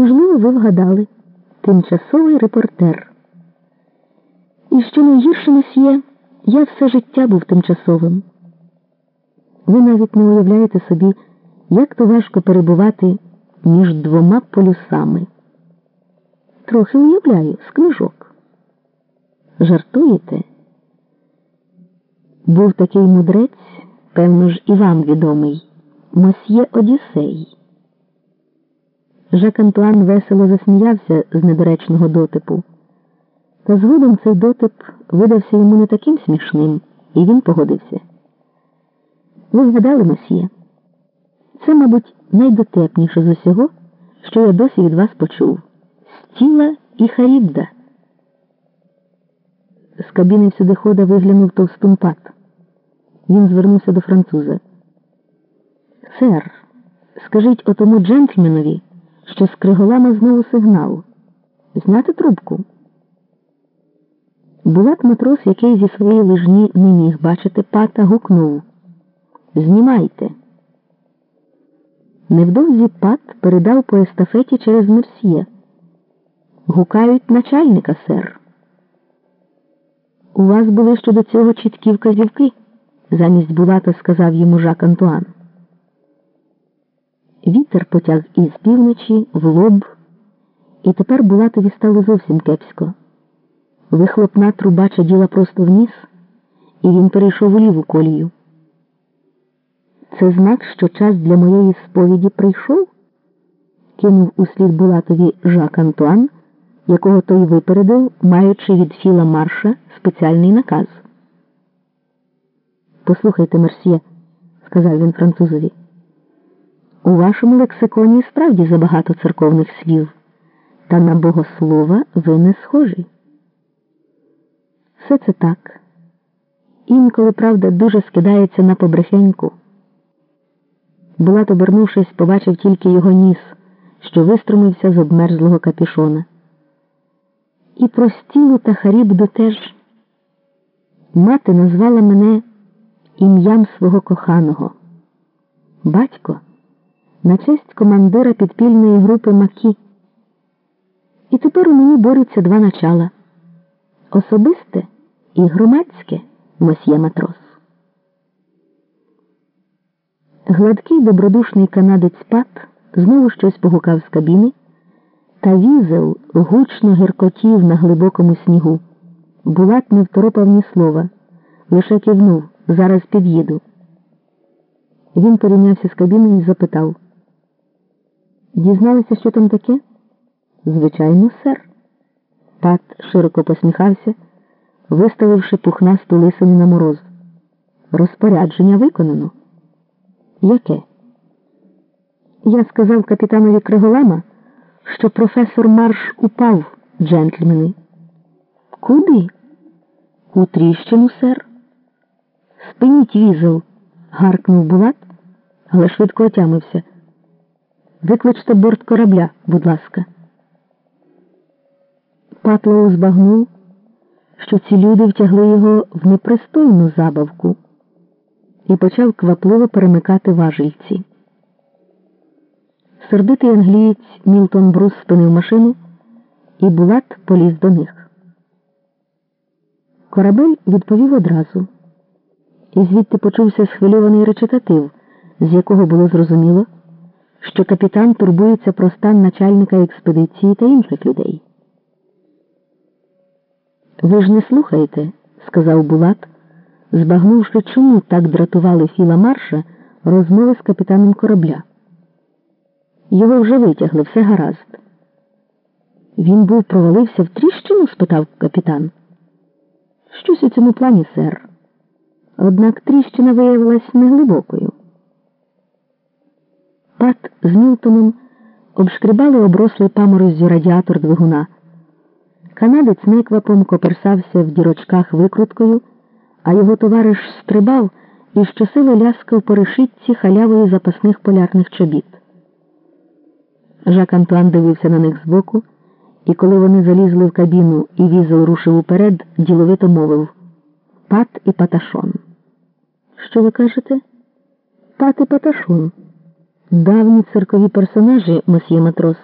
Можливо, ви вгадали тимчасовий репортер. І що найгірше месьє, я все життя був тимчасовим. Ви навіть не уявляєте собі, як то важко перебувати між двома полюсами. Трохи уявляю з книжок. Жартуєте? Був такий мудрець, певно ж, і вам відомий, мосьє Одіссей. Жак Антуан весело засміявся з недоречного дотипу. Та згодом цей дотип видався йому не таким смішним, і він погодився. Ви згадали, мосьє? Це, мабуть, найдотепніше з усього, що я досі від вас почув стіла і Харібда. З кабіни всюдихода виглянув товстунпат. Він звернувся до француза. Сер, скажіть отому джентльменові, що з криголама знову сигнал. Зняти трубку. Булат матрос, який зі своєї лижні не міг бачити пата, гукнув Знімайте. Невдовзі пат передав по естафеті через мерсьє. Гукають начальника, сер. У вас були щодо цього чіткі вказівки, замість Булата сказав йому Жак Антуан. Вітер потяг із півночі в лоб, і тепер Булатові стало зовсім кепсько. Вихлопна труба чаділа просто вниз, і він перейшов у ліву колію. Це знак, що час для моєї сповіді прийшов? кинув услід Булатові Жак Антуан, якого той випередив, маючи від Філа Марша спеціальний наказ. Послухайте, Мерсьє, сказав він французові. У вашому лексиконі справді забагато церковних слів, та на богослова ви не схожі. Все це так. Інколи, правда, дуже скидається на побрехеньку. Булат, обернувшись, побачив тільки його ніс, що виструмився з обмерзлого капішона. І про стілу та Харібду теж мати назвала мене ім'ям свого коханого. Батько на честь командира підпільної групи Макі. І тепер у мені борються два начала особисте і громадське мосьє матрос. Гладкий добродушний канадець Пат знову щось погукав з кабіни, та візел гучно гіркотів на глибокому снігу. Булат не второпав ні слова, лише кивнув зараз під'їду. Він порівнявся з кабіною і запитав. Дізналися, що там таке? Звичайно, сер. Пат широко посміхався, виставивши пухнасту лисину на мороз. Розпорядження виконано. Яке? Я сказав капітанові Криголама, що професор Марш упав, джентльмени. Куди? У тріщину, сер. Спиніть візел, гаркнув Булат, але швидко отямився. Викличте борт корабля, будь ласка. Патлоу збагнув, що ці люди втягли його в непристойну забавку і почав квапливо перемикати важильці. Сердитий англієць Мілтон Брус спинив машину, і Булат поліз до них. Корабель відповів одразу, і звідти почувся схвильований речитатив, з якого було зрозуміло що капітан турбується про стан начальника експедиції та інших людей. Ви ж не слухаєте, сказав Булат, збагнувши, чому так дратували Філа Марша розмови з капітаном корабля. Його вже витягли, все гаразд. Він був провалився в тріщину? спитав капітан. Щось у цьому плані, сер. Однак тріщина виявилась неглибокою. Пат з Мілтоном обшкрібали оброслий памороззю радіатор двигуна. Канадець неквапом коперсався в дірочках викруткою, а його товариш стрибав і щосили ляскав по решітці халявою запасних полярних чобіт. Жак Антуан дивився на них збоку, і коли вони залізли в кабіну і візел рушив уперед, діловито мовив Пат і Паташон. Що ви кажете? Пат і Паташон. Давні циркові персонажі, месьє матрос.